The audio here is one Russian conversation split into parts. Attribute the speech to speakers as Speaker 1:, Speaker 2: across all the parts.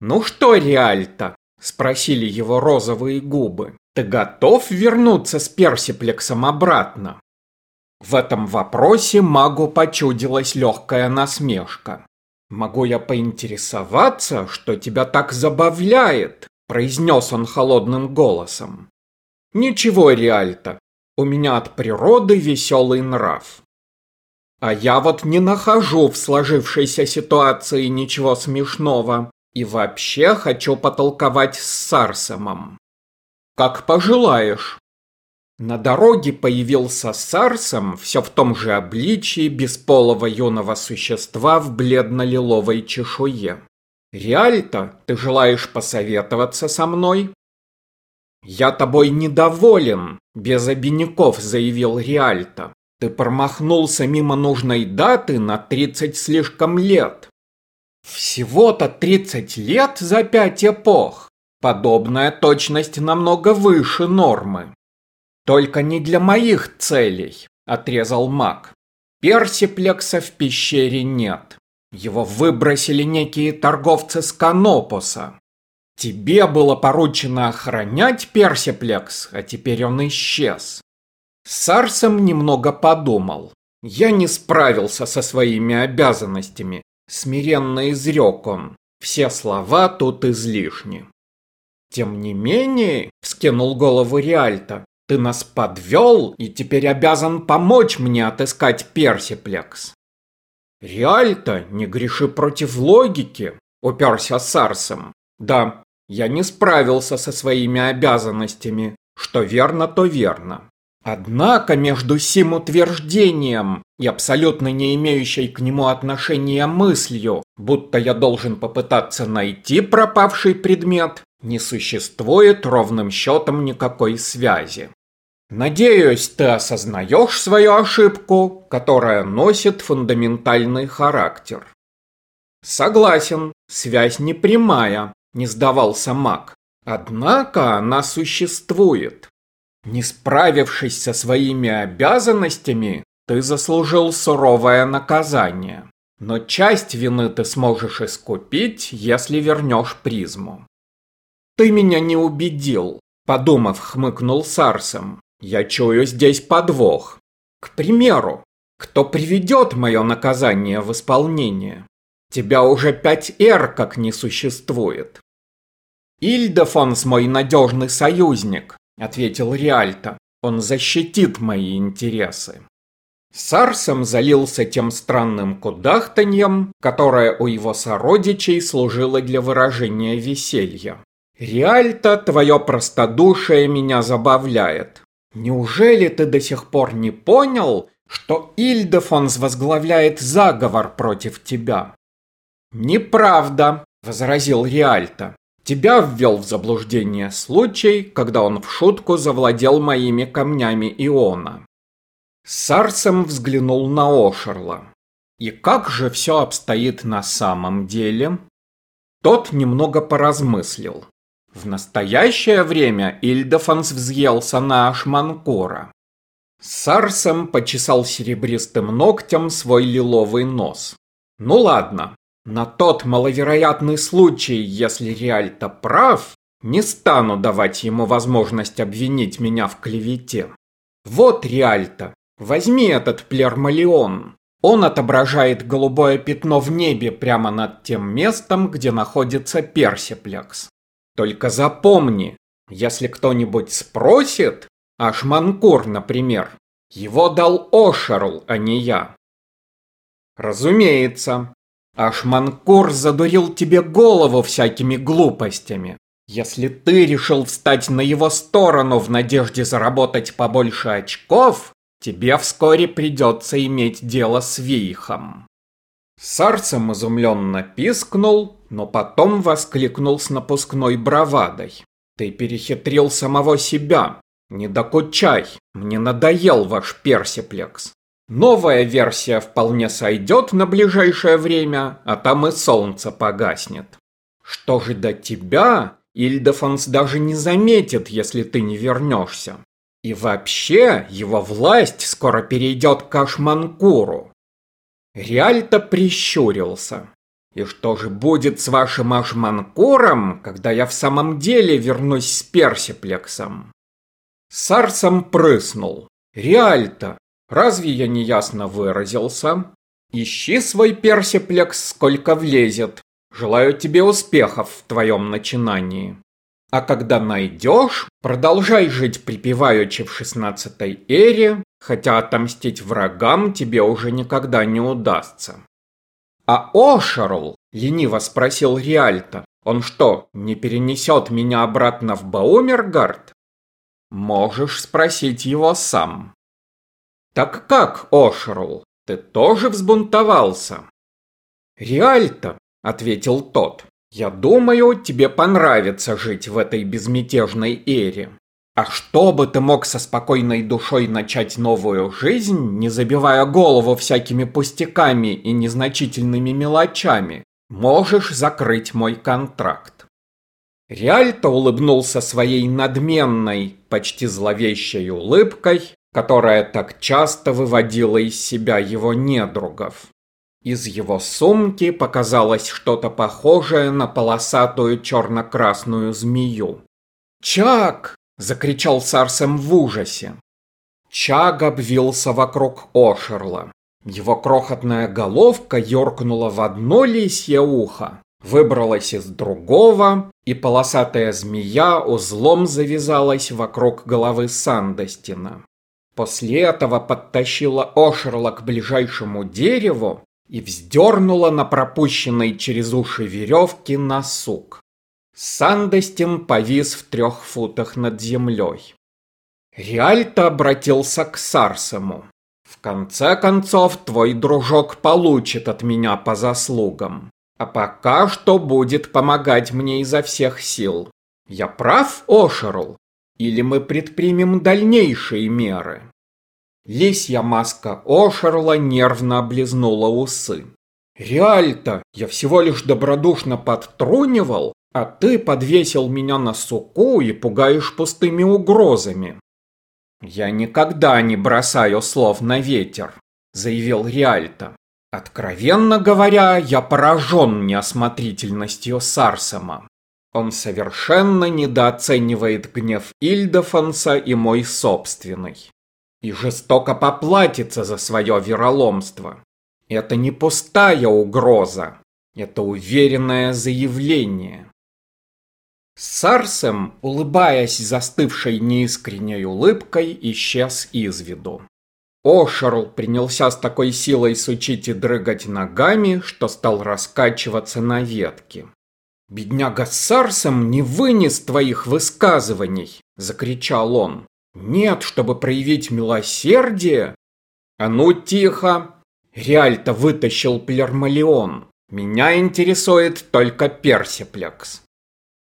Speaker 1: «Ну что, Реальто?» – спросили его розовые губы. «Ты готов вернуться с Персиплексом обратно?» В этом вопросе магу почудилась легкая насмешка. «Могу я поинтересоваться, что тебя так забавляет?» – произнес он холодным голосом. «Ничего, Реальто, у меня от природы веселый нрав. А я вот не нахожу в сложившейся ситуации ничего смешного. И вообще хочу потолковать с Сарсомом. Как пожелаешь. На дороге появился Сарсом все в том же обличии бесполого юного существа в бледно-лиловой чешуе. «Реальто, ты желаешь посоветоваться со мной?» «Я тобой недоволен», – без обиняков заявил Реальто. «Ты промахнулся мимо нужной даты на тридцать слишком лет. Всего-то 30 лет за пять эпох. Подобная точность намного выше нормы. Только не для моих целей, отрезал маг. Персиплекса в пещере нет. Его выбросили некие торговцы с Канопуса. Тебе было поручено охранять Персиплекс, а теперь он исчез. Сарсом немного подумал. Я не справился со своими обязанностями Смиренно изрек он. Все слова тут излишни. Тем не менее, вскинул голову Риальто, ты нас подвел и теперь обязан помочь мне отыскать Персиплекс. Риальто, не греши против логики, уперся Сарсом. Да, я не справился со своими обязанностями. Что верно, то верно. Однако между сим утверждением и абсолютно не имеющей к нему отношения мыслью, будто я должен попытаться найти пропавший предмет, не существует ровным счетом никакой связи. Надеюсь, ты осознаешь свою ошибку, которая носит фундаментальный характер. Согласен, связь не прямая, не сдавался маг. Однако она существует. Не справившись со своими обязанностями, ты заслужил суровое наказание. Но часть вины ты сможешь искупить, если вернешь призму. Ты меня не убедил, подумав, хмыкнул Сарсом. Я чую здесь подвох. К примеру, кто приведет мое наказание в исполнение? Тебя уже пять эр как не существует. Ильдефонс мой надежный союзник, — ответил Риальто. «Он защитит мои интересы». Сарсом залился тем странным кудахтаньем, которое у его сородичей служило для выражения веселья. «Риальто, твое простодушие меня забавляет. Неужели ты до сих пор не понял, что Ильдефонс возглавляет заговор против тебя?» «Неправда», — возразил Риальто. Тебя ввел в заблуждение случай, когда он в шутку завладел моими камнями Иона. Сарсом взглянул на Ошерла. И как же все обстоит на самом деле? Тот немного поразмыслил. В настоящее время Ильдефанс взъелся на Ашманкора. Сарсом почесал серебристым ногтем свой лиловый нос. Ну ладно, на тот маловероятный случай, если Реальто прав, не стану давать ему возможность обвинить меня в клевете. Вот Реальто, возьми этот плермалион. Он отображает голубое пятно в небе прямо над тем местом, где находится Персиплекс. Только запомни, если кто-нибудь спросит, Ашманкур, например, его дал Ошерл, а не я. Разумеется, Ашманкор задурил тебе голову всякими глупостями. Если ты решил встать на его сторону в надежде заработать побольше очков, тебе вскоре придется иметь дело с Вейхом. Сарцем изумленно пискнул, но потом воскликнул с напускной бравадой. Ты перехитрил самого себя. Не докучай, мне надоел ваш персиплекс. Новая версия вполне сойдет на ближайшее время, а там и солнце погаснет. Что же до тебя, Ильдефонс даже не заметит, если ты не вернешься. И вообще, его власть скоро перейдет к Ашманкуру. Реальто прищурился. И что же будет с вашим Ашманкуром, когда я в самом деле вернусь с Персиплексом? Сарсом прыснул. Реальто, разве я неясно выразился? Ищи свой персиплекс, сколько влезет. Желаю тебе успехов в твоем начинании. А когда найдешь, продолжай жить припеваючи в шестнадцатой эре, хотя отомстить врагам тебе уже никогда не удастся. А Ошерл, лениво спросил Риальто, он что, не перенесет меня обратно в Баумергард? Можешь спросить его сам. Так как, Ошерл, ты тоже взбунтовался? Риальто, ответил тот, я думаю, тебе понравится жить в этой безмятежной эре. А чтобы ты мог со спокойной душой начать новую жизнь, не забивая голову всякими пустяками и незначительными мелочами, можешь закрыть мой контракт. Риальто улыбнулся своей надменной, почти зловещей улыбкой, которая так часто выводила из себя его недругов. Из его сумки показалось что-то похожее на полосатую черно-красную змею. «Чак!» – закричал Сарсем в ужасе. Чаг обвился вокруг Ошерла. Его крохотная головка ёркнула в одно лисье ухо, выбралась из другого, и полосатая змея узлом завязалась вокруг головы Сандостина. После этого подтащила Ошерла к ближайшему дереву и вздернула на пропущенной через уши веревке на сук. Сандестин повис в трех футах над землей. Риальто обратился к Сарсему. «В конце концов, твой дружок получит от меня по заслугам. А пока что будет помогать мне изо всех сил. Я прав, Ошерл? Или мы предпримем дальнейшие меры?» Лисья маска Ошерла нервно облизнула усы. «Реальто, я всего лишь добродушно подтрунивал, а ты подвесил меня на суку и пугаешь пустыми угрозами. Я никогда не бросаю слов на ветер, заявил Риальто. Откровенно говоря, я поражен неосмотрительностью Сарсома. Он совершенно недооценивает гнев Ильдефонса и мой собственный. И жестоко поплатится за свое вероломство. Это не пустая угроза. Это уверенное заявление. Сарсем, улыбаясь застывшей неискренней улыбкой, исчез из виду. Ошерл принялся с такой силой сучить и дрыгать ногами, что стал раскачиваться на ветке. «Бедняга Сарсем не вынес твоих высказываний!» – закричал он. «Нет, чтобы проявить милосердие!» «А ну тихо!» Реальто вытащил Плермалион. «Меня интересует только Персиплекс».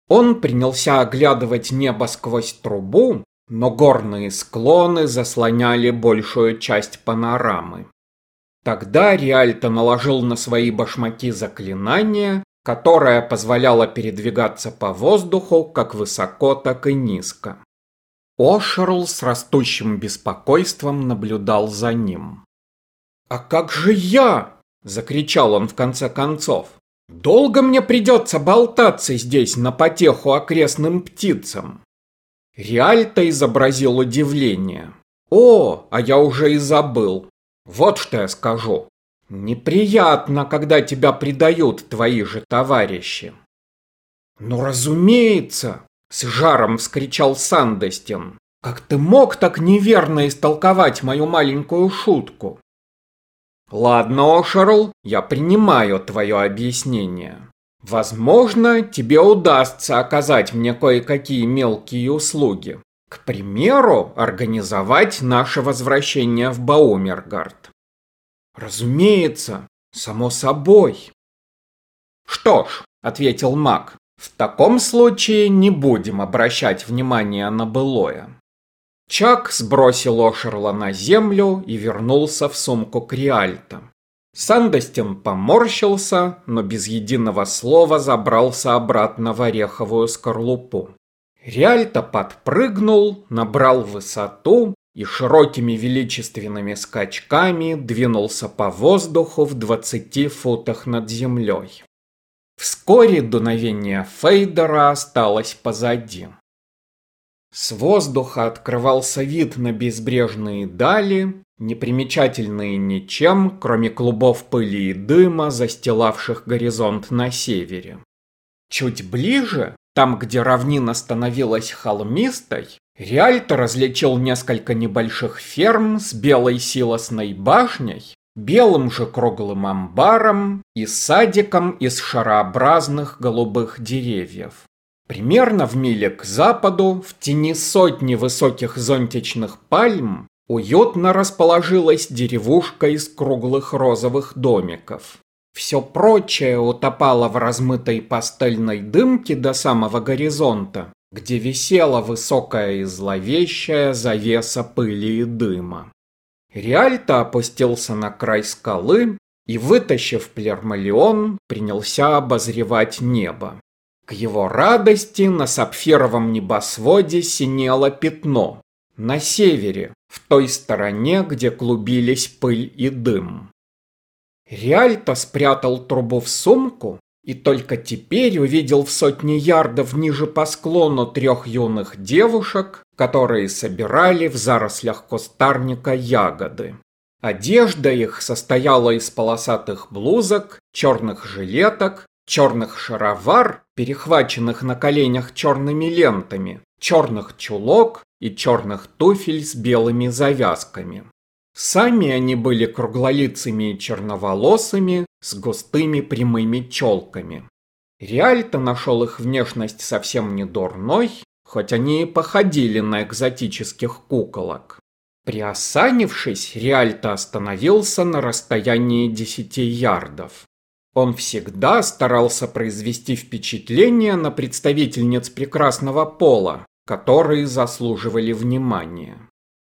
Speaker 1: Он принялся оглядывать небо сквозь трубу, но горные склоны заслоняли большую часть панорамы. Тогда Риальто наложил на свои башмаки заклинание, которое позволяло передвигаться по воздуху как высоко, так и низко. Ошерл с растущим беспокойством наблюдал за ним. «А как же я?» – закричал он в конце концов. Долго мне придется болтаться здесь на потеху окрестным птицам. Реальто изобразил удивление. О, а я уже и забыл. Вот что я скажу. Неприятно, когда тебя предают твои же товарищи. Ну, разумеется, с жаром вскричал Сандестин. Как ты мог так неверно истолковать мою маленькую шутку? Ладно, Ошерл, я принимаю твое объяснение. Возможно, тебе удастся оказать мне кое-какие мелкие услуги. К примеру, организовать наше возвращение в Баумергард. Разумеется, само собой. Что ж, ответил маг, в таком случае не будем обращать внимания на былое. Чак сбросил Ошерла на землю и вернулся в сумку к Риальто. Сандостин поморщился, но без единого слова забрался обратно в ореховую скорлупу. Риальто подпрыгнул, набрал высоту и широкими величественными скачками двинулся по воздуху в двадцати футах над землей. Вскоре дуновение Фейдера осталось позади. С воздуха открывался вид на безбрежные дали, непримечательные ничем, кроме клубов пыли и дыма, застилавших горизонт на севере. Чуть ближе, там, где равнина становилась холмистой, Риальто различил несколько небольших ферм с белой силосной башней, белым же круглым амбаром и садиком из шарообразных голубых деревьев. Примерно в миле к западу, в тени сотни высоких зонтичных пальм, уютно расположилась деревушка из круглых розовых домиков. Все прочее утопало в размытой пастельной дымке до самого горизонта, где висела высокая и зловещая завеса пыли и дыма. Риальто опустился на край скалы и, вытащив плермалион, принялся обозревать небо. К его радости на сапфировом небосводе синело пятно. На севере, в той стороне, где клубились пыль и дым. Риальто спрятал трубу в сумку и только теперь увидел в сотне ярдов ниже по склону трех юных девушек, которые собирали в зарослях кустарника ягоды. Одежда их состояла из полосатых блузок, черных жилеток, черных шаровар, перехваченных на коленях черными лентами, черных чулок и черных туфель с белыми завязками. Сами они были круглолицами и черноволосыми, с густыми прямыми челками. Риальто нашел их внешность совсем не дурной, хоть они и походили на экзотических куколок. Приосанившись, Риальто остановился на расстоянии десяти ярдов. Он всегда старался произвести впечатление на представительниц прекрасного пола, которые заслуживали внимания.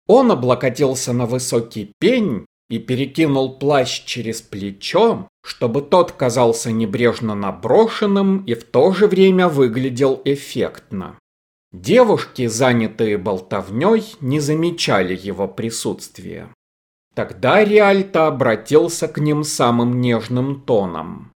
Speaker 1: Он облокотился на высокий пень и перекинул плащ через плечо, чтобы тот казался небрежно наброшенным и в то же время выглядел эффектно. Девушки, занятые болтовней, не замечали его присутствия. Тогда Риальто обратился к ним самым нежным тоном.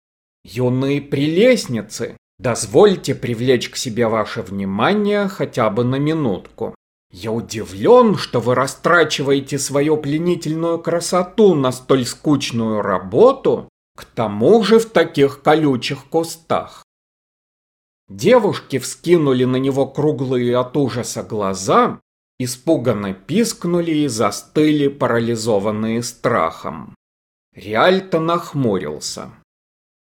Speaker 1: «Юные прелестницы, дозвольте привлечь к себе ваше внимание хотя бы на минутку. Я удивлен, что вы растрачиваете свою пленительную красоту на столь скучную работу, к тому же в таких колючих кустах. Девушки вскинули на него круглые от ужаса глаза, испуганно пискнули и застыли, парализованные страхом. Риальто нахмурился.